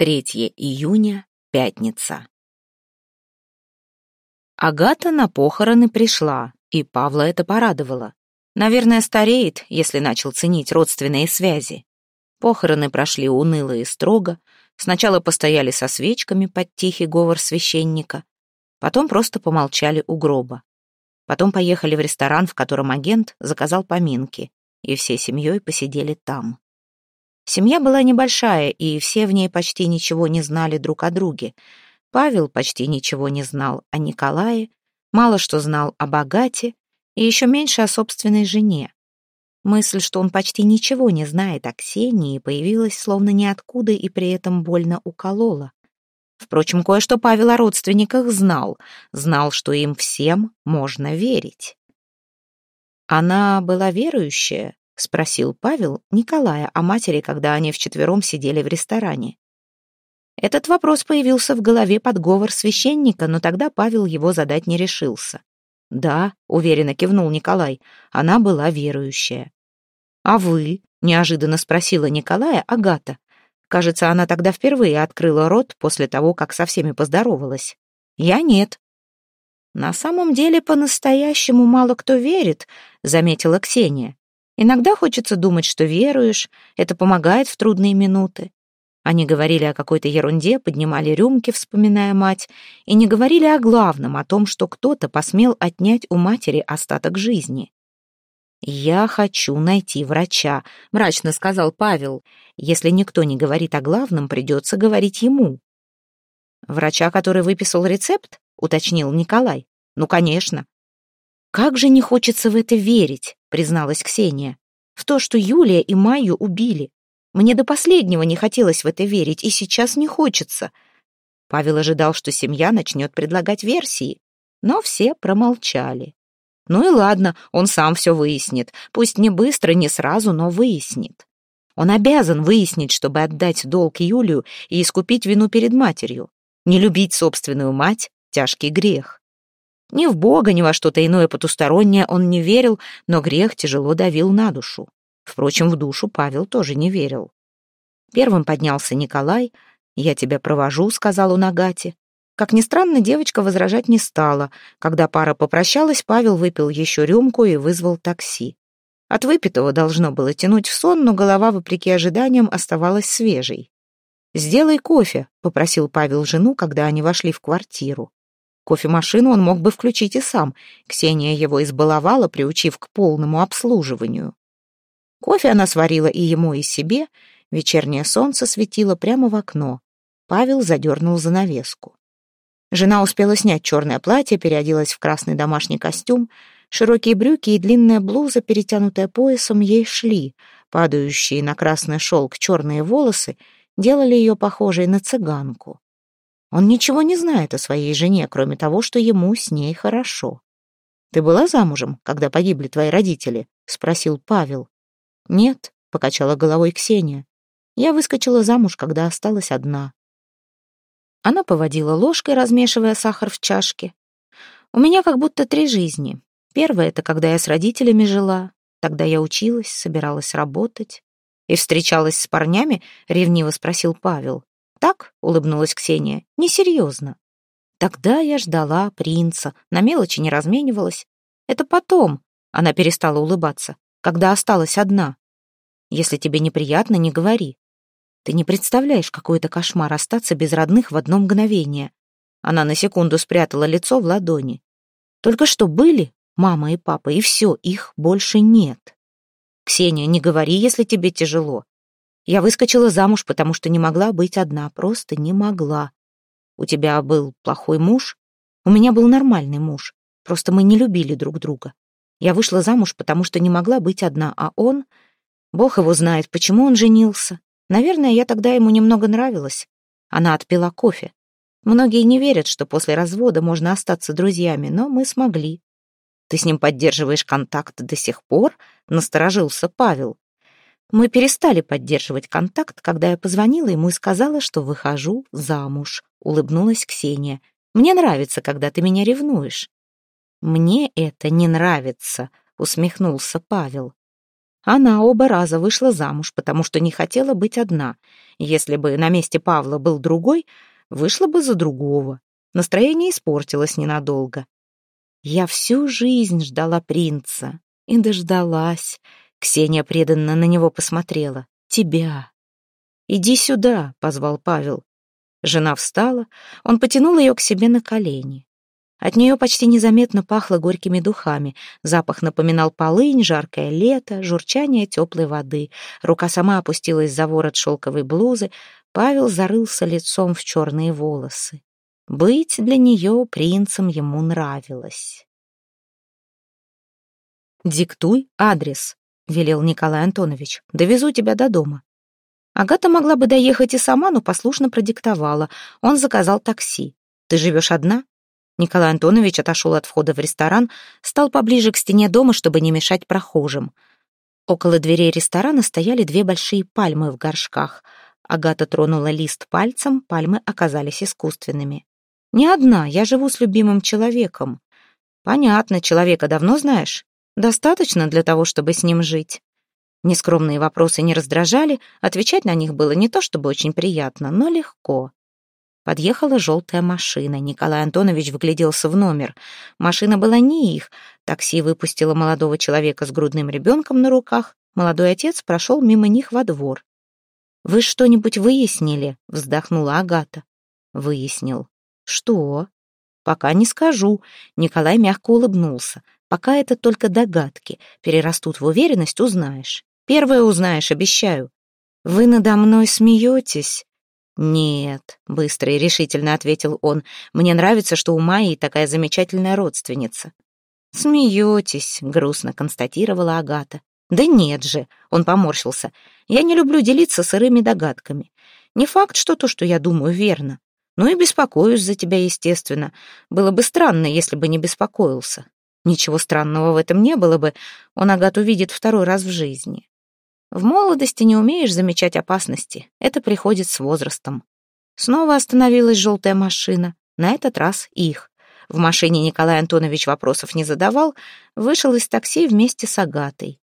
3 июня, пятница. Агата на похороны пришла, и Павла это порадовало. Наверное, стареет, если начал ценить родственные связи. Похороны прошли уныло и строго. Сначала постояли со свечками под тихий говор священника, потом просто помолчали у гроба. Потом поехали в ресторан, в котором агент заказал поминки, и всей семьей посидели там. Семья была небольшая, и все в ней почти ничего не знали друг о друге. Павел почти ничего не знал о Николае, мало что знал о богате и еще меньше о собственной жене. Мысль, что он почти ничего не знает о Ксении, появилась словно ниоткуда и при этом больно уколола. Впрочем, кое-что Павел о родственниках знал, знал, что им всем можно верить. Она была верующая, — спросил Павел Николая о матери, когда они вчетвером сидели в ресторане. Этот вопрос появился в голове под говор священника, но тогда Павел его задать не решился. «Да», — уверенно кивнул Николай, — «она была верующая». «А вы?» — неожиданно спросила Николая Агата. Кажется, она тогда впервые открыла рот после того, как со всеми поздоровалась. «Я нет». «На самом деле, по-настоящему мало кто верит», — заметила Ксения. Иногда хочется думать, что веруешь, это помогает в трудные минуты. Они говорили о какой-то ерунде, поднимали рюмки, вспоминая мать, и не говорили о главном, о том, что кто-то посмел отнять у матери остаток жизни. «Я хочу найти врача», — мрачно сказал Павел. «Если никто не говорит о главном, придется говорить ему». «Врача, который выписал рецепт?» — уточнил Николай. «Ну, конечно. «Как же не хочется в это верить», — призналась Ксения. «В то, что Юлия и Майю убили. Мне до последнего не хотелось в это верить, и сейчас не хочется». Павел ожидал, что семья начнет предлагать версии, но все промолчали. Ну и ладно, он сам все выяснит. Пусть не быстро, не сразу, но выяснит. Он обязан выяснить, чтобы отдать долг Юлию и искупить вину перед матерью. Не любить собственную мать — тяжкий грех. Ни в Бога, ни во что-то иное потустороннее он не верил, но грех тяжело давил на душу. Впрочем, в душу Павел тоже не верил. Первым поднялся Николай. «Я тебя провожу», — сказал он Агате. Как ни странно, девочка возражать не стала. Когда пара попрощалась, Павел выпил еще рюмку и вызвал такси. От выпитого должно было тянуть в сон, но голова, вопреки ожиданиям, оставалась свежей. «Сделай кофе», — попросил Павел жену, когда они вошли в квартиру. Кофемашину он мог бы включить и сам. Ксения его избаловала, приучив к полному обслуживанию. Кофе она сварила и ему, и себе. Вечернее солнце светило прямо в окно. Павел задернул занавеску. Жена успела снять черное платье, переоделась в красный домашний костюм. Широкие брюки и длинная блуза, перетянутая поясом, ей шли. Падающие на красный шелк черные волосы делали ее похожей на цыганку. Он ничего не знает о своей жене, кроме того, что ему с ней хорошо. «Ты была замужем, когда погибли твои родители?» — спросил Павел. «Нет», — покачала головой Ксения. «Я выскочила замуж, когда осталась одна». Она поводила ложкой, размешивая сахар в чашке. «У меня как будто три жизни. Первая — это когда я с родителями жила. Тогда я училась, собиралась работать. И встречалась с парнями?» — ревниво спросил Павел. «Так?» — улыбнулась Ксения. «Несерьезно». Тогда я ждала принца, на мелочи не разменивалась. Это потом она перестала улыбаться, когда осталась одна. Если тебе неприятно, не говори. Ты не представляешь, какой это кошмар остаться без родных в одно мгновение. Она на секунду спрятала лицо в ладони. Только что были мама и папа, и все, их больше нет. Ксения, не говори, если тебе тяжело. Я выскочила замуж, потому что не могла быть одна, просто не могла. У тебя был плохой муж? У меня был нормальный муж, просто мы не любили друг друга. Я вышла замуж, потому что не могла быть одна, а он... Бог его знает, почему он женился. Наверное, я тогда ему немного нравилась. Она отпила кофе. Многие не верят, что после развода можно остаться друзьями, но мы смогли. Ты с ним поддерживаешь контакт до сих пор? Насторожился Павел. Мы перестали поддерживать контакт, когда я позвонила ему и сказала, что выхожу замуж. Улыбнулась Ксения. Мне нравится, когда ты меня ревнуешь. Мне это не нравится, усмехнулся Павел. Она оба раза вышла замуж, потому что не хотела быть одна. Если бы на месте Павла был другой, вышла бы за другого. Настроение испортилось ненадолго. Я всю жизнь ждала принца. И дождалась. Ксения преданно на него посмотрела. Тебя. «Иди сюда», — позвал Павел. Жена встала, он потянул ее к себе на колени. От нее почти незаметно пахло горькими духами. Запах напоминал полынь, жаркое лето, журчание теплой воды. Рука сама опустилась за ворот шелковой блузы. Павел зарылся лицом в черные волосы. Быть для нее принцем ему нравилось. «Диктуй адрес», — велел Николай Антонович. «Довезу тебя до дома». Агата могла бы доехать и сама, но послушно продиктовала. Он заказал такси. «Ты живешь одна?» Николай Антонович отошел от входа в ресторан, стал поближе к стене дома, чтобы не мешать прохожим. Около дверей ресторана стояли две большие пальмы в горшках. Агата тронула лист пальцем, пальмы оказались искусственными. «Не одна, я живу с любимым человеком». «Понятно, человека давно знаешь?» «Достаточно для того, чтобы с ним жить». Нескромные вопросы не раздражали, отвечать на них было не то чтобы очень приятно, но легко. Подъехала желтая машина. Николай Антонович вгляделся в номер. Машина была не их. Такси выпустило молодого человека с грудным ребенком на руках. Молодой отец прошел мимо них во двор. «Вы что-нибудь выяснили?» — вздохнула Агата. «Выяснил». «Что?» «Пока не скажу». Николай мягко улыбнулся. «Пока это только догадки. Перерастут в уверенность, узнаешь». Первое узнаешь, обещаю. Вы надо мной смеетесь? Нет, быстро и решительно ответил он. Мне нравится, что у Майи такая замечательная родственница. Смеетесь, грустно констатировала Агата. Да нет же, он поморщился. Я не люблю делиться сырыми догадками. Не факт, что то, что я думаю, верно. Ну и беспокоюсь за тебя, естественно. Было бы странно, если бы не беспокоился. Ничего странного в этом не было бы. Он Агату видит второй раз в жизни. В молодости не умеешь замечать опасности. Это приходит с возрастом. Снова остановилась желтая машина. На этот раз их. В машине Николай Антонович вопросов не задавал, вышел из такси вместе с Агатой.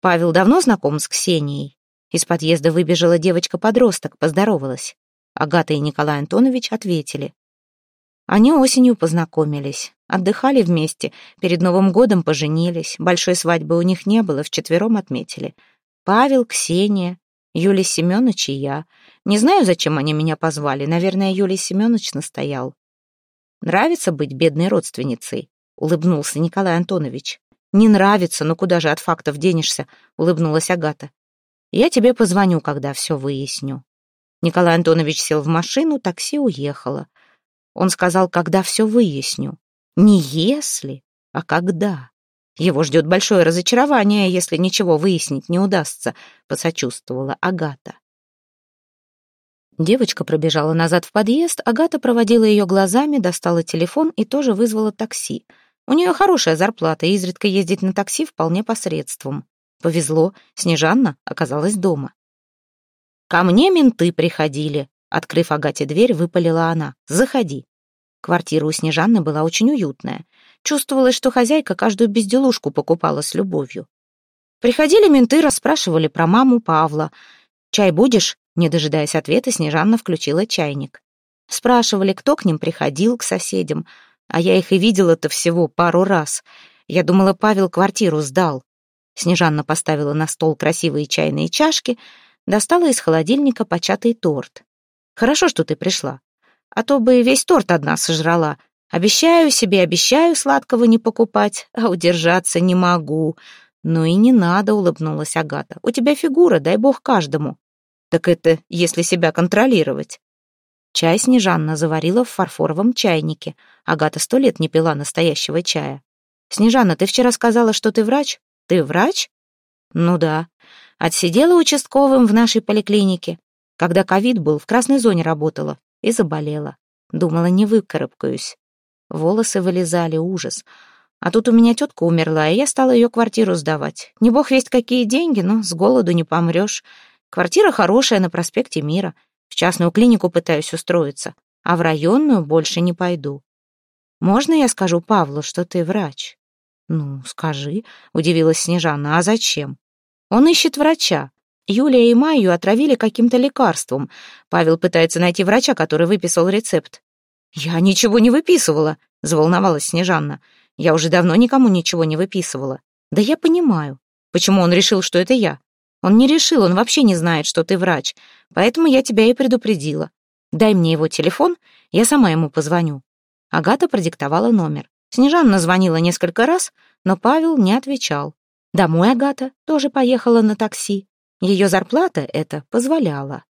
Павел давно знаком с Ксенией. Из подъезда выбежала девочка-подросток, поздоровалась. Агата и Николай Антонович ответили. Они осенью познакомились, отдыхали вместе, перед Новым годом поженились, большой свадьбы у них не было, вчетвером отметили — Павел, Ксения, Юлий Семенович и я. Не знаю, зачем они меня позвали. Наверное, Юлий Семенович настоял. «Нравится быть бедной родственницей?» — улыбнулся Николай Антонович. «Не нравится, но куда же от фактов денешься?» — улыбнулась Агата. «Я тебе позвоню, когда все выясню». Николай Антонович сел в машину, такси уехало. Он сказал, когда все выясню. Не если, а когда. Его ждет большое разочарование, если ничего выяснить не удастся, посочувствовала Агата. Девочка пробежала назад в подъезд, Агата проводила ее глазами, достала телефон и тоже вызвала такси. У нее хорошая зарплата, и изредка ездить на такси вполне посредством. Повезло, Снежанна оказалась дома. «Ко мне менты приходили», — открыв Агате дверь, выпалила она. «Заходи». Квартира у Снежанны была очень уютная. Чувствовалось, что хозяйка каждую безделушку покупала с любовью. Приходили менты, расспрашивали про маму Павла. «Чай будешь?» Не дожидаясь ответа, Снежанна включила чайник. Спрашивали, кто к ним приходил, к соседям. А я их и видела-то всего пару раз. Я думала, Павел квартиру сдал. Снежанна поставила на стол красивые чайные чашки, достала из холодильника початый торт. «Хорошо, что ты пришла. А то бы весь торт одна сожрала. Обещаю себе, обещаю сладкого не покупать, а удержаться не могу. Ну и не надо, улыбнулась Агата. У тебя фигура, дай бог каждому. Так это если себя контролировать. Чай Снежанна заварила в фарфоровом чайнике. Агата сто лет не пила настоящего чая. «Снежанна, ты вчера сказала, что ты врач? Ты врач?» «Ну да. Отсидела участковым в нашей поликлинике. Когда ковид был, в красной зоне работала и заболела. Думала, не выкарабкаюсь. Волосы вылезали, ужас. А тут у меня тетка умерла, и я стала ее квартиру сдавать. Не бог весть какие деньги, но с голоду не помрешь. Квартира хорошая на проспекте Мира. В частную клинику пытаюсь устроиться, а в районную больше не пойду. Можно я скажу Павлу, что ты врач? Ну, скажи, удивилась Снежана, а зачем? Он ищет врача. Юлия и Майю отравили каким-то лекарством. Павел пытается найти врача, который выписал рецепт. «Я ничего не выписывала», — заволновалась Снежанна. «Я уже давно никому ничего не выписывала. Да я понимаю. Почему он решил, что это я? Он не решил, он вообще не знает, что ты врач. Поэтому я тебя и предупредила. Дай мне его телефон, я сама ему позвоню». Агата продиктовала номер. Снежанна звонила несколько раз, но Павел не отвечал. Домой Агата тоже поехала на такси. Ее зарплата это позволяла.